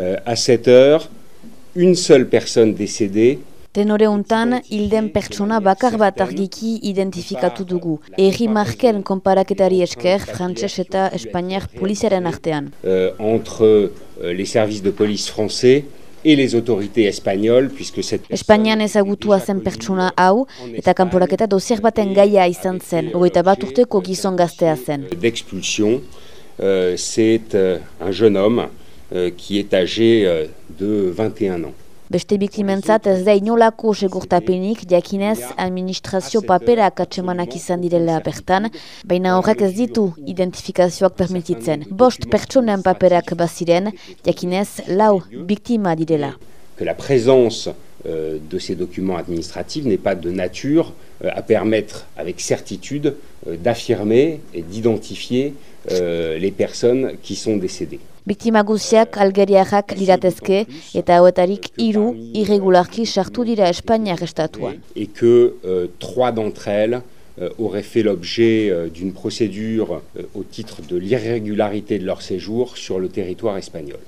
Euh, à cette heure, une seule personne décédée Tenore untan, hilden pertsona bakar bat argiki identifikatu dugu. Eri marken konparaketari esker, frantses eta espainiar poliziaren artean. euh, entre euh, les services de police français et les autorités espagnoles, puisque cette Espainian ezagutua zen pertsona hau, eta kanporaketa dozier baten gaia izan zen, hogeita bat urteko gizon gaztea zen. d'expulsion, euh, c'est un jeune homme qui est âgé euh, de 21 ans. Beste biktimentzat ez da inolako segurtapenik, jakinez administrazio paperak atsemanak izan direla bertan, baina horrek ez ditu identifikazioak permititzen. Bost pertsonen paperak baziren, jakinez lau biktima direla. Que la présence euh, de ces documents administratifs n'est pas de nature euh, à permettre avec certitude euh, d'affirmer et d'identifier les personnes qui sont décédées. Biktima guziak algeriarrak liratezke eta hauetarik hiru irregularki sartu dira Espainiar estatuan. Et que trois d'entre elles auraient fait l'objet d'une procédure au titre de l'irrégularité de leur séjour sur le territoire espagnol.